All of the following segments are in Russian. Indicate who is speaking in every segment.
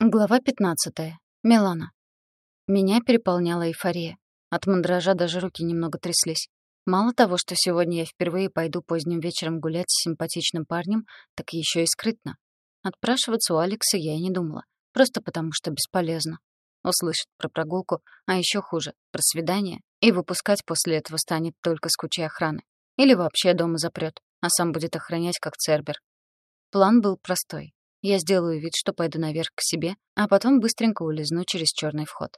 Speaker 1: Глава 15. Милана. Меня переполняла эйфория. От мандража даже руки немного тряслись. Мало того, что сегодня я впервые пойду поздним вечером гулять с симпатичным парнем, так еще и скрытно. Отпрашиваться у Алекса я и не думала, просто потому что бесполезно. Услышит про прогулку, а еще хуже — про свидание, и выпускать после этого станет только с кучей охраны. Или вообще дома запрет, а сам будет охранять как цербер. План был простой я сделаю вид, что пойду наверх к себе, а потом быстренько улизну через черный вход.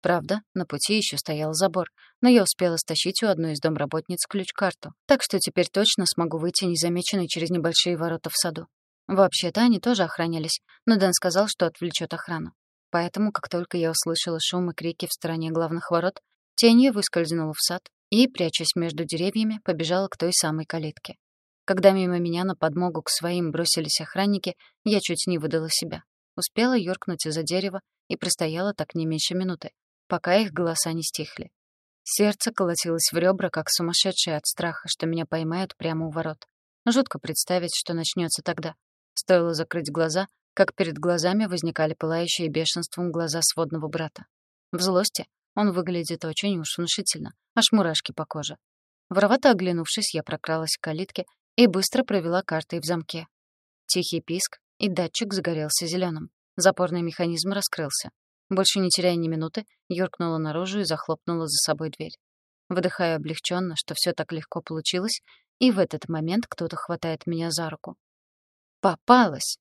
Speaker 1: Правда, на пути еще стоял забор, но я успела стащить у одной из домработниц ключ-карту, так что теперь точно смогу выйти незамеченной через небольшие ворота в саду. Вообще-то они тоже охранялись, но Дэн сказал, что отвлечет охрану. Поэтому, как только я услышала шум и крики в стороне главных ворот, тенью выскользнула в сад и, прячась между деревьями, побежала к той самой калитке. Когда мимо меня на подмогу к своим бросились охранники, я чуть не выдала себя. Успела юркнуть из-за дерева и простояла так не меньше минуты, пока их голоса не стихли. Сердце колотилось в ребра, как сумасшедшее от страха, что меня поймают прямо у ворот. Жутко представить, что начнется тогда. Стоило закрыть глаза, как перед глазами возникали пылающие бешенством глаза сводного брата. В злости он выглядит очень уж внушительно, аж мурашки по коже. Воровато оглянувшись, я прокралась к калитке и быстро провела картой в замке. Тихий писк, и датчик загорелся зеленым. Запорный механизм раскрылся. Больше не теряя ни минуты, юркнула наружу и захлопнула за собой дверь. Выдыхая облегченно, что все так легко получилось, и в этот момент кто-то хватает меня за руку. «Попалась!»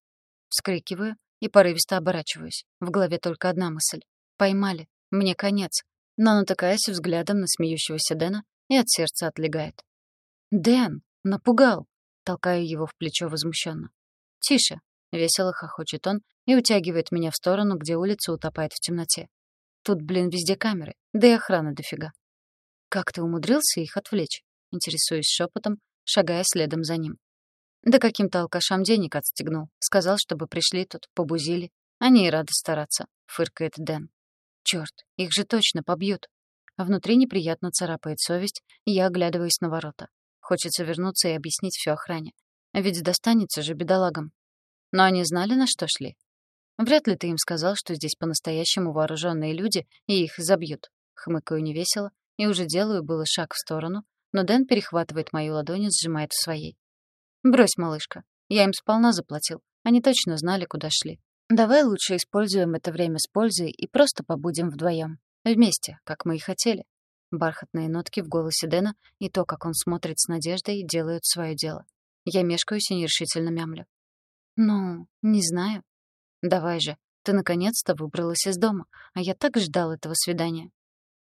Speaker 1: Вскрикиваю и порывисто оборачиваюсь. В голове только одна мысль. «Поймали. Мне конец». Но натыкаясь взглядом на смеющегося Дэна, и от сердца отлегает. «Дэн!» Напугал. Толкаю его в плечо возмущенно. Тише. Весело хохочет он и утягивает меня в сторону, где улица утопает в темноте. Тут, блин, везде камеры, да и охрана дофига. Как ты умудрился их отвлечь? Интересуюсь шепотом, шагая следом за ним. Да каким-то алкашам денег отстегнул. Сказал, чтобы пришли тут, побузили. Они и рады стараться, фыркает Дэн. Чёрт, их же точно побьют. Внутри неприятно царапает совесть, и я оглядываюсь на ворота. Хочется вернуться и объяснить все охране. Ведь достанется же бедолагам. Но они знали, на что шли. Вряд ли ты им сказал, что здесь по-настоящему вооруженные люди, и их забьют. Хмыкаю невесело и уже делаю было шаг в сторону, но Дэн перехватывает мою ладонь и сжимает в своей. «Брось, малышка. Я им сполна заплатил. Они точно знали, куда шли. Давай лучше используем это время с пользой и просто побудем вдвоем. Вместе, как мы и хотели. Бархатные нотки в голосе Дэна и то, как он смотрит с надеждой, делают свое дело. Я мешкаюсь и нерешительно мямлю. «Ну, не знаю. Давай же, ты наконец-то выбралась из дома, а я так ждал этого свидания».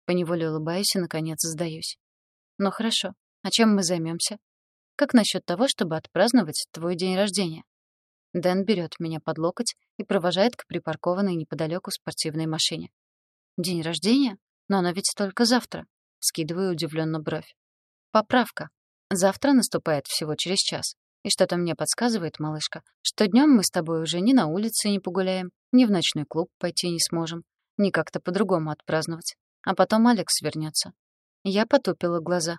Speaker 1: Поневоле улыбаюсь и, наконец, сдаюсь. «Ну хорошо, а чем мы займемся? Как насчет того, чтобы отпраздновать твой день рождения?» Дэн берет меня под локоть и провожает к припаркованной неподалеку спортивной машине. «День рождения? Но оно ведь только завтра. Скидываю удивленно бровь. Поправка. Завтра наступает всего через час. И что-то мне подсказывает, малышка, что днем мы с тобой уже ни на улице не погуляем, ни в ночной клуб пойти не сможем, ни как-то по-другому отпраздновать. А потом Алекс вернется. Я потупила глаза.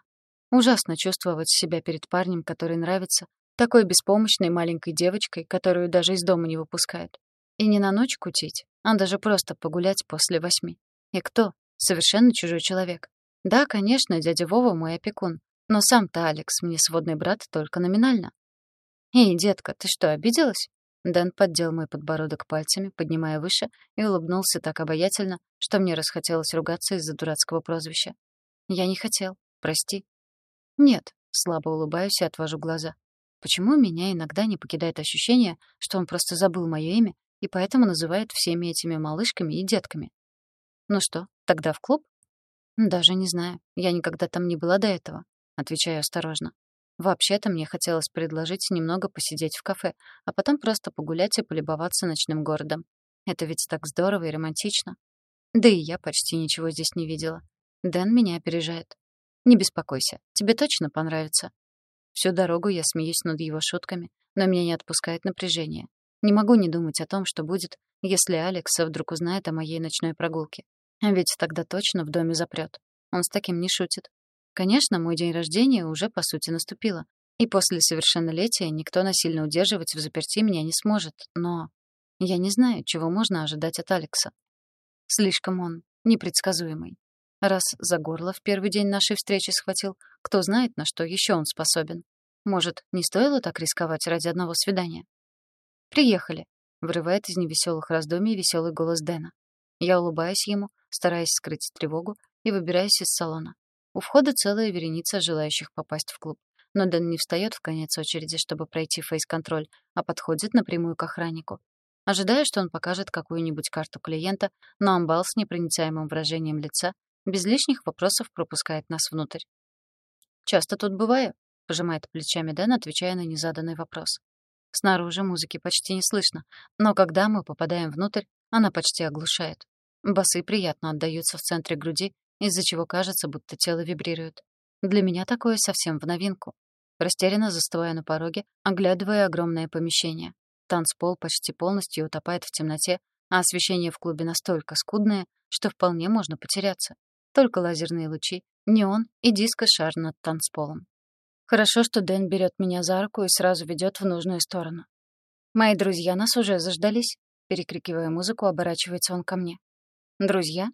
Speaker 1: Ужасно чувствовать себя перед парнем, который нравится, такой беспомощной маленькой девочкой, которую даже из дома не выпускают. И не на ночь кутить, а даже просто погулять после восьми. И кто? Совершенно чужой человек. Да, конечно, дядя Вова мой опекун, но сам-то Алекс мне сводный брат только номинально. «Эй, детка, ты что, обиделась?» Дэн поддел мой подбородок пальцами, поднимая выше, и улыбнулся так обаятельно, что мне расхотелось ругаться из-за дурацкого прозвища. «Я не хотел. Прости». «Нет», — слабо улыбаюсь и отвожу глаза. Почему меня иногда не покидает ощущение, что он просто забыл мое имя и поэтому называет всеми этими малышками и детками? Ну что, тогда в клуб? «Даже не знаю. Я никогда там не была до этого», — отвечаю осторожно. «Вообще-то мне хотелось предложить немного посидеть в кафе, а потом просто погулять и полюбоваться ночным городом. Это ведь так здорово и романтично. Да и я почти ничего здесь не видела. Дэн меня опережает. Не беспокойся, тебе точно понравится». Всю дорогу я смеюсь над его шутками, но меня не отпускает напряжение. Не могу не думать о том, что будет, если Алекс вдруг узнает о моей ночной прогулке. А ведь тогда точно в доме запрет. Он с таким не шутит. Конечно, мой день рождения уже, по сути, наступило. И после совершеннолетия никто насильно удерживать в заперти меня не сможет. Но Я не знаю, чего можно ожидать от Алекса. Слишком он непредсказуемый. Раз за горло в первый день нашей встречи схватил, кто знает, на что еще он способен. Может, не стоило так рисковать ради одного свидания? «Приехали», — вырывает из невеселых раздумий веселый голос Дэна. Я улыбаюсь ему, стараясь скрыть тревогу, и выбираюсь из салона. У входа целая вереница желающих попасть в клуб. Но Дэн не встает в конец очереди, чтобы пройти фейс-контроль, а подходит напрямую к охраннику. Ожидая, что он покажет какую-нибудь карту клиента, но амбал с непроницаемым выражением лица без лишних вопросов пропускает нас внутрь. «Часто тут бываю?» — пожимает плечами Дэн, отвечая на незаданный вопрос. Снаружи музыки почти не слышно, но когда мы попадаем внутрь, она почти оглушает. Басы приятно отдаются в центре груди, из-за чего кажется, будто тело вибрирует. Для меня такое совсем в новинку. Растерянно застывая на пороге, оглядывая огромное помещение. Танцпол почти полностью утопает в темноте, а освещение в клубе настолько скудное, что вполне можно потеряться. Только лазерные лучи, неон и диско-шар над танцполом. Хорошо, что Дэн берет меня за руку и сразу ведет в нужную сторону. «Мои друзья нас уже заждались», — перекрикивая музыку, оборачивается он ко мне. «Друзья?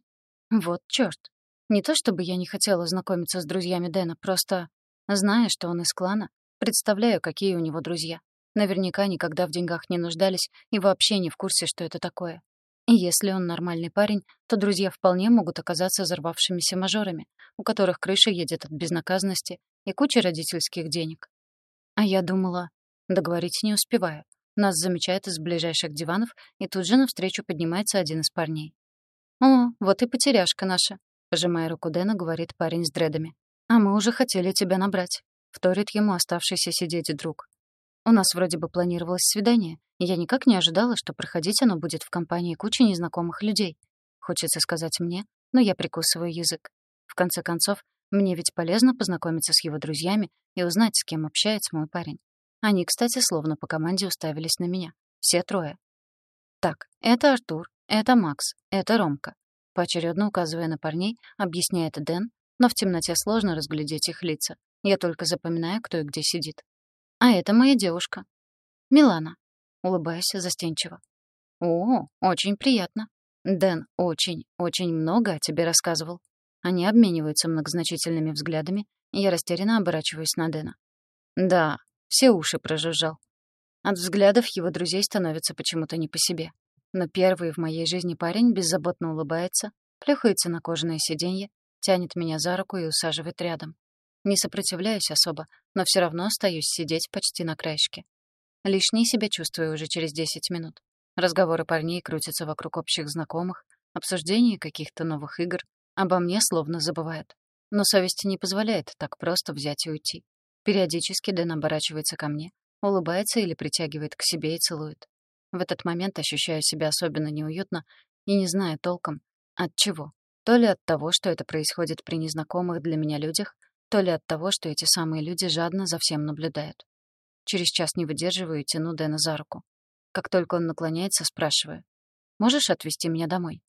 Speaker 1: Вот чёрт. Не то чтобы я не хотела знакомиться с друзьями Дэна, просто, зная, что он из клана, представляю, какие у него друзья. Наверняка никогда в деньгах не нуждались и вообще не в курсе, что это такое. И если он нормальный парень, то друзья вполне могут оказаться взорвавшимися мажорами, у которых крыша едет от безнаказанности и кучи родительских денег. А я думала... Договорить не успеваю. Нас замечает из ближайших диванов, и тут же навстречу поднимается один из парней. «О, вот и потеряшка наша», — пожимая руку Дэна, говорит парень с дредами. «А мы уже хотели тебя набрать», — вторит ему оставшийся сидеть друг. У нас вроде бы планировалось свидание, и я никак не ожидала, что проходить оно будет в компании кучи незнакомых людей. Хочется сказать мне, но я прикусываю язык. В конце концов, мне ведь полезно познакомиться с его друзьями и узнать, с кем общается мой парень. Они, кстати, словно по команде уставились на меня. Все трое. Так, это Артур, это Макс, это Ромка. Поочередно указывая на парней, объясняет Дэн, но в темноте сложно разглядеть их лица. Я только запоминаю, кто и где сидит. А это моя девушка. Милана. Улыбаюсь застенчиво. О, очень приятно. Дэн очень, очень много о тебе рассказывал. Они обмениваются многозначительными взглядами, и я растерянно оборачиваюсь на Дэна. Да, все уши прожужжал. От взглядов его друзей становится почему-то не по себе. Но первый в моей жизни парень беззаботно улыбается, плюхается на кожаное сиденье, тянет меня за руку и усаживает рядом. Не сопротивляюсь особо, но все равно остаюсь сидеть почти на краешке. Лишней себя чувствую уже через 10 минут. Разговоры парней крутятся вокруг общих знакомых, обсуждение каких-то новых игр. Обо мне словно забывают. Но совесть не позволяет так просто взять и уйти. Периодически Дэн оборачивается ко мне, улыбается или притягивает к себе и целует. В этот момент ощущаю себя особенно неуютно и не знаю толком, от чего. То ли от того, что это происходит при незнакомых для меня людях, то ли от того, что эти самые люди жадно за всем наблюдают. Через час не выдерживаю и тяну Дэна за руку. Как только он наклоняется, спрашиваю. «Можешь отвезти меня домой?»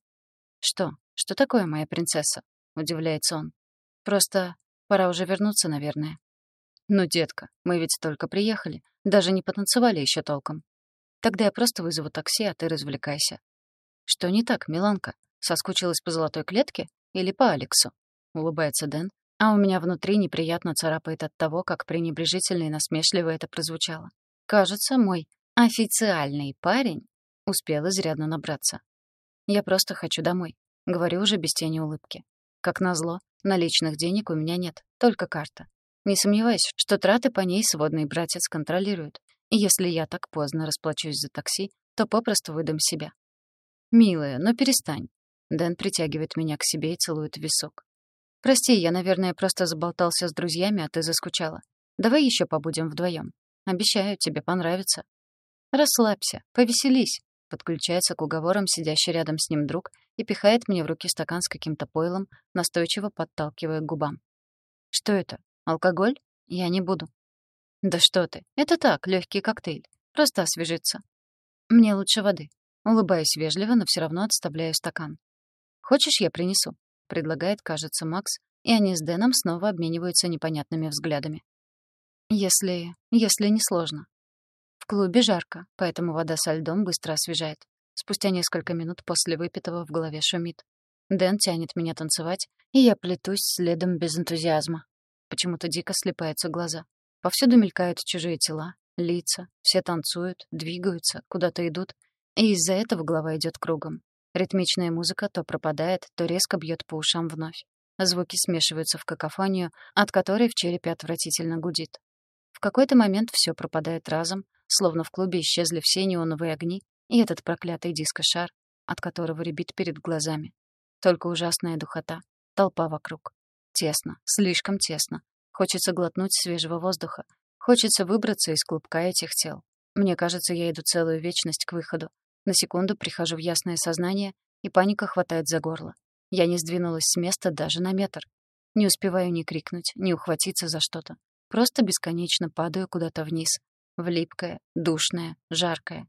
Speaker 1: «Что? Что такое, моя принцесса?» — удивляется он. «Просто пора уже вернуться, наверное». «Ну, детка, мы ведь только приехали. Даже не потанцевали еще толком. Тогда я просто вызову такси, а ты развлекайся». «Что не так, Миланка? Соскучилась по золотой клетке или по Алексу?» — улыбается Дэн, а у меня внутри неприятно царапает от того, как пренебрежительно и насмешливо это прозвучало. Кажется, мой официальный парень успел изрядно набраться. Я просто хочу домой. Говорю уже без тени улыбки. Как назло, наличных денег у меня нет, только карта. Не сомневаюсь, что траты по ней сводный братец контролирует. Если я так поздно расплачусь за такси, то попросту выдам себя. «Милая, но перестань». Дэн притягивает меня к себе и целует висок. «Прости, я, наверное, просто заболтался с друзьями, а ты заскучала. Давай еще побудем вдвоем. Обещаю, тебе понравится». «Расслабься, повеселись», — подключается к уговорам сидящий рядом с ним друг и пихает мне в руки стакан с каким-то пойлом, настойчиво подталкивая к губам. «Что это? Алкоголь? Я не буду». «Да что ты, это так, легкий коктейль. Просто освежиться». «Мне лучше воды». Улыбаюсь вежливо, но все равно отставляю стакан. «Хочешь, я принесу?» предлагает, кажется, Макс, и они с Дэном снова обмениваются непонятными взглядами. Если... если не сложно. В клубе жарко, поэтому вода со льдом быстро освежает. Спустя несколько минут после выпитого в голове шумит. Дэн тянет меня танцевать, и я плетусь следом без энтузиазма. Почему-то дико слепаются глаза. Повсюду мелькают чужие тела, лица, все танцуют, двигаются, куда-то идут, и из-за этого голова идет кругом. Ритмичная музыка то пропадает, то резко бьет по ушам вновь. Звуки смешиваются в какофонию, от которой в черепе отвратительно гудит. В какой-то момент все пропадает разом, словно в клубе исчезли все неоновые огни и этот проклятый дискошар, от которого рябит перед глазами. Только ужасная духота, толпа вокруг. Тесно, слишком тесно. Хочется глотнуть свежего воздуха. Хочется выбраться из клубка этих тел. Мне кажется, я иду целую вечность к выходу. На секунду прихожу в ясное сознание, и паника хватает за горло. Я не сдвинулась с места даже на метр. Не успеваю ни крикнуть, ни ухватиться за что-то. Просто бесконечно падаю куда-то вниз. В липкое, душное, жаркое.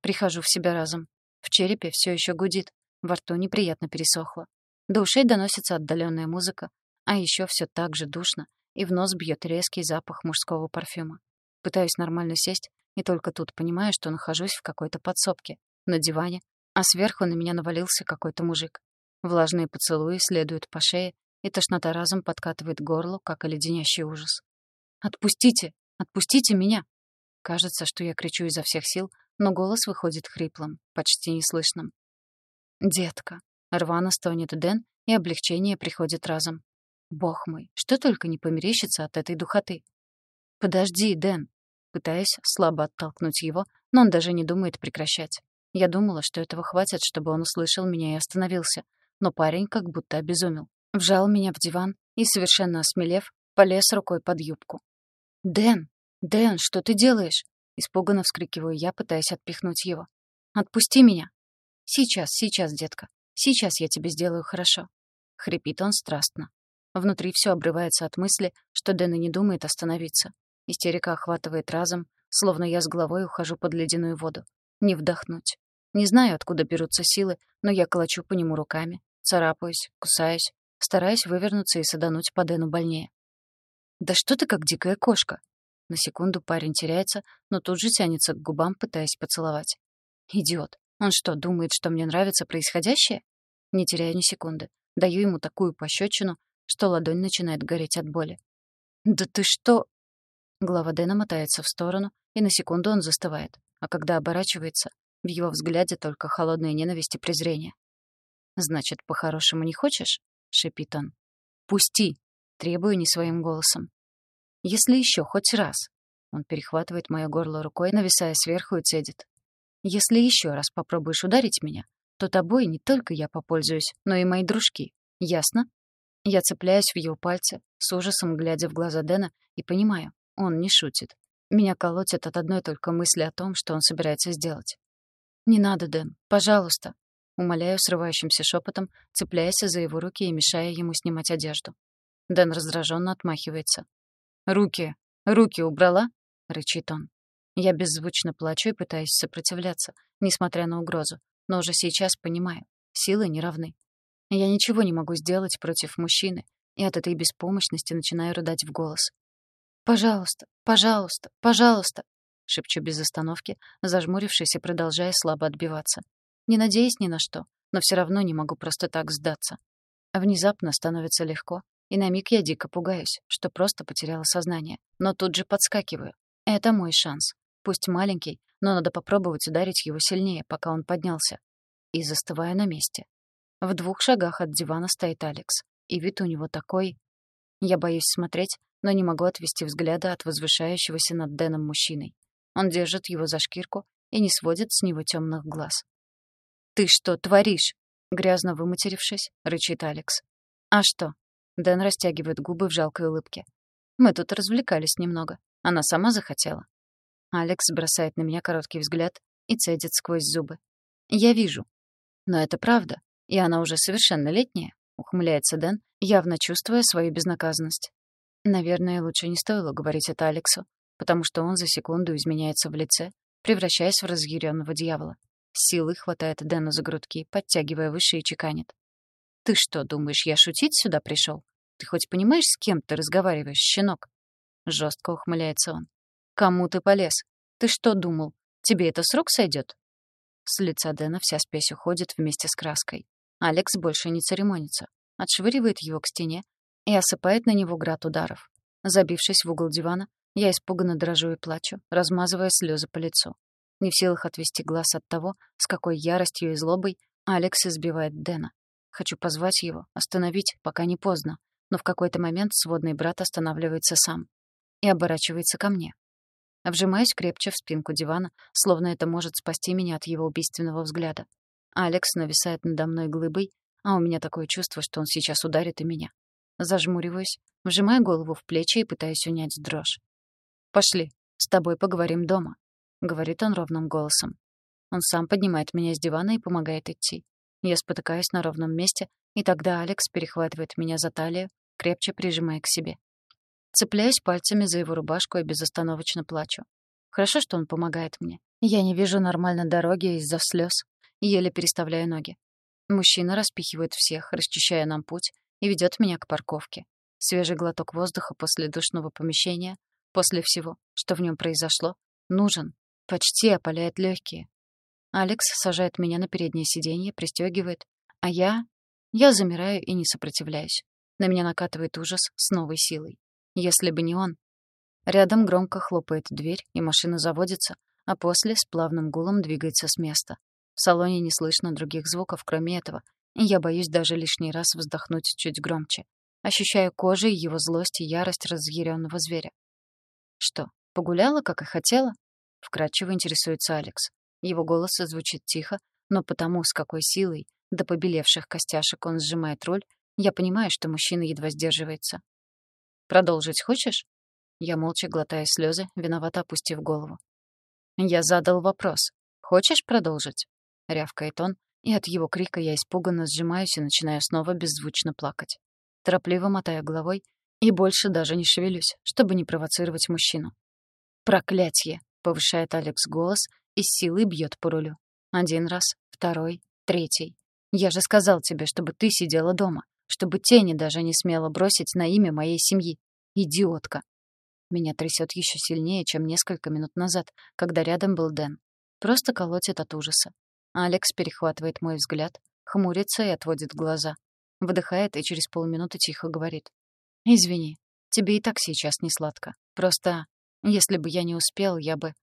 Speaker 1: Прихожу в себя разом. В черепе все еще гудит, во рту неприятно пересохло. До ушей доносится отдаленная музыка, а еще все так же душно, и в нос бьет резкий запах мужского парфюма. Пытаюсь нормально сесть, и только тут понимаю, что нахожусь в какой-то подсобке, на диване, а сверху на меня навалился какой-то мужик. Влажные поцелуи следуют по шее, и тошнота разом подкатывает горло, как и леденящий ужас. «Отпустите! Отпустите меня!» Кажется, что я кричу изо всех сил, но голос выходит хриплым, почти неслышным. «Детка!» — рвано стонет Дэн, и облегчение приходит разом. «Бог мой, что только не померещится от этой духоты!» «Подожди, Дэн!» Пытаюсь слабо оттолкнуть его, но он даже не думает прекращать. Я думала, что этого хватит, чтобы он услышал меня и остановился, но парень как будто обезумел. Вжал меня в диван и, совершенно осмелев, полез рукой под юбку. «Дэн! Дэн, что ты делаешь?» Испуганно вскрикиваю я, пытаясь отпихнуть его. «Отпусти меня!» «Сейчас, сейчас, детка. Сейчас я тебе сделаю хорошо». Хрипит он страстно. Внутри все обрывается от мысли, что Дэн и не думает остановиться. Истерика охватывает разом, словно я с головой ухожу под ледяную воду. Не вдохнуть. Не знаю, откуда берутся силы, но я колочу по нему руками, Царапаюсь, кусаюсь, стараясь вывернуться и садануть по Дэну больнее. «Да что ты как дикая кошка!» На секунду парень теряется, но тут же тянется к губам, пытаясь поцеловать. «Идиот! Он что, думает, что мне нравится происходящее?» Не теряя ни секунды. Даю ему такую пощечину, что ладонь начинает гореть от боли. «Да ты что?» Голова Дэна мотается в сторону, и на секунду он застывает. А когда оборачивается, в его взгляде только холодная ненависть и презрение. «Значит, по-хорошему не хочешь?» — шипит он. «Пусти!» — требую не своим голосом. «Если еще хоть раз!» Он перехватывает мое горло рукой, нависая сверху и цедит. «Если еще раз попробуешь ударить меня, то тобой не только я попользуюсь, но и мои дружки. Ясно?» Я цепляюсь в его пальцы, с ужасом глядя в глаза Дэна, и понимаю, он не шутит. Меня колотит от одной только мысли о том, что он собирается сделать. «Не надо, Дэн, пожалуйста!» Умоляю срывающимся шепотом, цепляясь за его руки и мешая ему снимать одежду. Дэн раздраженно отмахивается. «Руки! Руки убрала?» — рычит он. Я беззвучно плачу и пытаюсь сопротивляться, несмотря на угрозу, но уже сейчас понимаю, силы не равны. Я ничего не могу сделать против мужчины, и от этой беспомощности начинаю рыдать в голос. «Пожалуйста, пожалуйста, пожалуйста!» — шепчу без остановки, зажмурившись и продолжая слабо отбиваться. Не надеясь ни на что, но все равно не могу просто так сдаться. Внезапно становится легко, и на миг я дико пугаюсь, что просто потеряла сознание. Но тут же подскакиваю. Это мой шанс. Пусть маленький, но надо попробовать ударить его сильнее, пока он поднялся. И застываю на месте. В двух шагах от дивана стоит Алекс. И вид у него такой... Я боюсь смотреть, но не могу отвести взгляда от возвышающегося над Дэном мужчиной. Он держит его за шкирку и не сводит с него темных глаз. «Ты что творишь?» Грязно выматерившись, рычит Алекс. «А что?» Дэн растягивает губы в жалкой улыбке. «Мы тут развлекались немного. Она сама захотела». Алекс бросает на меня короткий взгляд и цедит сквозь зубы. «Я вижу. Но это правда, и она уже совершеннолетняя», — ухмыляется Дэн, явно чувствуя свою безнаказанность. Наверное, лучше не стоило говорить это Алексу, потому что он за секунду изменяется в лице, превращаясь в разъяренного дьявола. Силы хватает Дэна за грудки, подтягивая выше и чеканит. «Ты что, думаешь, я шутить сюда пришел? Ты хоть понимаешь, с кем ты разговариваешь, щенок?» Жестко ухмыляется он. «Кому ты полез? Ты что думал? Тебе это срок сойдет? С лица Дэна вся спесь уходит вместе с краской. Алекс больше не церемонится. Отшвыривает его к стене и осыпает на него град ударов. Забившись в угол дивана, я испуганно дрожу и плачу, размазывая слезы по лицу. Не в силах отвести глаз от того, с какой яростью и злобой Алекс избивает Дэна. Хочу позвать его, остановить, пока не поздно, но в какой-то момент сводный брат останавливается сам и оборачивается ко мне. Обжимаюсь крепче в спинку дивана, словно это может спасти меня от его убийственного взгляда. Алекс нависает надо мной глыбой, а у меня такое чувство, что он сейчас ударит и меня. Зажмуриваюсь, вжимаю голову в плечи и пытаюсь унять дрожь. «Пошли, с тобой поговорим дома», — говорит он ровным голосом. Он сам поднимает меня с дивана и помогает идти. Я спотыкаюсь на ровном месте, и тогда Алекс перехватывает меня за талию, крепче прижимая к себе. Цепляюсь пальцами за его рубашку и безостановочно плачу. Хорошо, что он помогает мне. Я не вижу нормально дороги из-за слез, еле переставляю ноги. Мужчина распихивает всех, расчищая нам путь, и ведет меня к парковке. Свежий глоток воздуха после душного помещения, после всего, что в нем произошло, нужен, почти опаляет легкие. Алекс сажает меня на переднее сиденье, пристегивает, а я... Я замираю и не сопротивляюсь. На меня накатывает ужас с новой силой. Если бы не он. Рядом громко хлопает дверь, и машина заводится, а после с плавным гулом двигается с места. В салоне не слышно других звуков, кроме этого, я боюсь даже лишний раз вздохнуть чуть громче. Ощущаю кожей его злость и ярость разъяренного зверя. «Что, погуляла, как и хотела?» — вкратчиво интересуется Алекс. Его голос звучит тихо, но потому, с какой силой до побелевших костяшек он сжимает руль, я понимаю, что мужчина едва сдерживается. Продолжить хочешь?» Я молча глотая слезы, виновато опустив голову. «Я задал вопрос. Хочешь продолжить?» — рявкает он, и от его крика я испуганно сжимаюсь и начинаю снова беззвучно плакать. Торопливо мотая головой и больше даже не шевелюсь, чтобы не провоцировать мужчину. «Проклятье!» — повышает Алекс голос и с силой бьет по рулю. Один раз, второй, третий. «Я же сказал тебе, чтобы ты сидела дома чтобы тени даже не смело бросить на имя моей семьи. Идиотка. Меня трясет еще сильнее, чем несколько минут назад, когда рядом был Дэн. Просто колотит от ужаса. Алекс перехватывает мой взгляд, хмурится и отводит глаза. Выдыхает и через полминуты тихо говорит. «Извини, тебе и так сейчас не сладко. Просто, если бы я не успел, я бы...»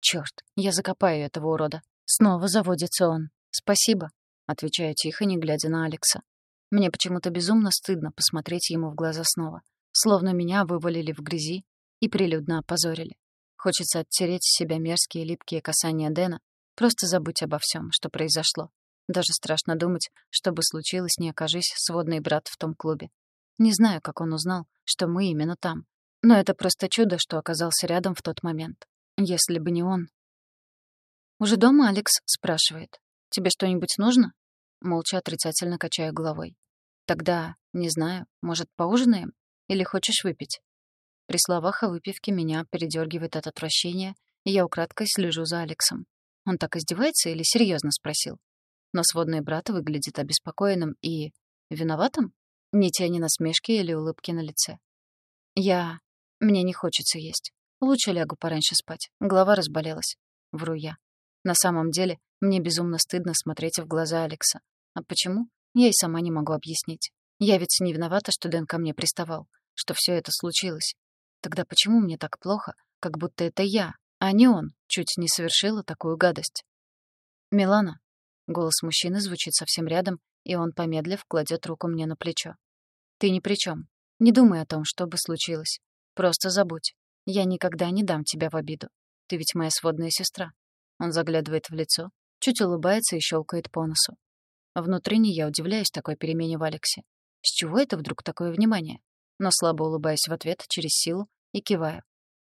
Speaker 1: «Чёрт, я закопаю этого урода». Снова заводится он. «Спасибо», — отвечаю тихо, не глядя на Алекса. Мне почему-то безумно стыдно посмотреть ему в глаза снова, словно меня вывалили в грязи и прилюдно опозорили. Хочется оттереть с себя мерзкие липкие касания Дэна, просто забыть обо всем, что произошло. Даже страшно думать, что бы случилось, не окажись сводный брат в том клубе. Не знаю, как он узнал, что мы именно там. Но это просто чудо, что оказался рядом в тот момент. Если бы не он... Уже дома Алекс спрашивает. «Тебе что-нибудь нужно?» Молча отрицательно качаю головой. Тогда, не знаю, может, поужинаем? Или хочешь выпить? При словах о выпивке меня передергивает от отвращения, и я украдкой слежу за Алексом. Он так издевается или серьезно спросил? Но сводный брат выглядит обеспокоенным и... виноватым? Ни тени насмешки или улыбки на лице. Я... Мне не хочется есть. Лучше лягу пораньше спать. Голова разболелась. Вру я. На самом деле, мне безумно стыдно смотреть в глаза Алекса. А почему? Я и сама не могу объяснить. Я ведь не виновата, что Дэн ко мне приставал, что все это случилось. Тогда почему мне так плохо, как будто это я, а не он, чуть не совершила такую гадость? «Милана», — голос мужчины звучит совсем рядом, и он, помедлив, кладет руку мне на плечо. «Ты ни при чем. Не думай о том, что бы случилось. Просто забудь. Я никогда не дам тебя в обиду. Ты ведь моя сводная сестра». Он заглядывает в лицо, чуть улыбается и щелкает по носу. Внутренне я удивляюсь такой перемене в Алексе. С чего это вдруг такое внимание? Но слабо улыбаюсь в ответ через силу и киваю.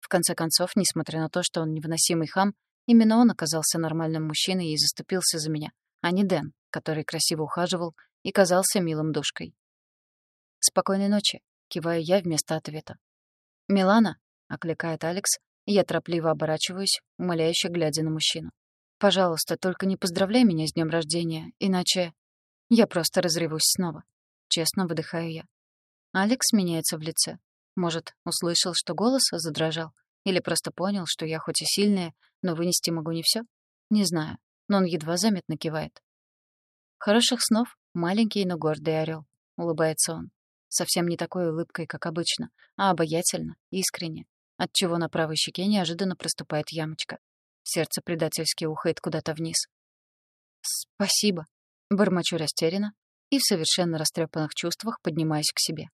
Speaker 1: В конце концов, несмотря на то, что он невыносимый хам, именно он оказался нормальным мужчиной и заступился за меня, а не Дэн, который красиво ухаживал и казался милым душкой. «Спокойной ночи», — киваю я вместо ответа. «Милана», — окликает Алекс, я торопливо оборачиваюсь, умоляюще глядя на мужчину. Пожалуйста, только не поздравляй меня с днем рождения, иначе я просто разревусь снова. Честно выдыхаю я. Алекс меняется в лице. Может, услышал, что голос задрожал, или просто понял, что я хоть и сильная, но вынести могу не все. Не знаю, но он едва заметно кивает. Хороших снов, маленький, но гордый орел. Улыбается он. Совсем не такой улыбкой, как обычно, а обаятельно, искренне, отчего на правой щеке неожиданно проступает ямочка. Сердце предательски ухает куда-то вниз. «Спасибо», — бормочу растерянно и в совершенно растрепанных чувствах поднимаюсь к себе.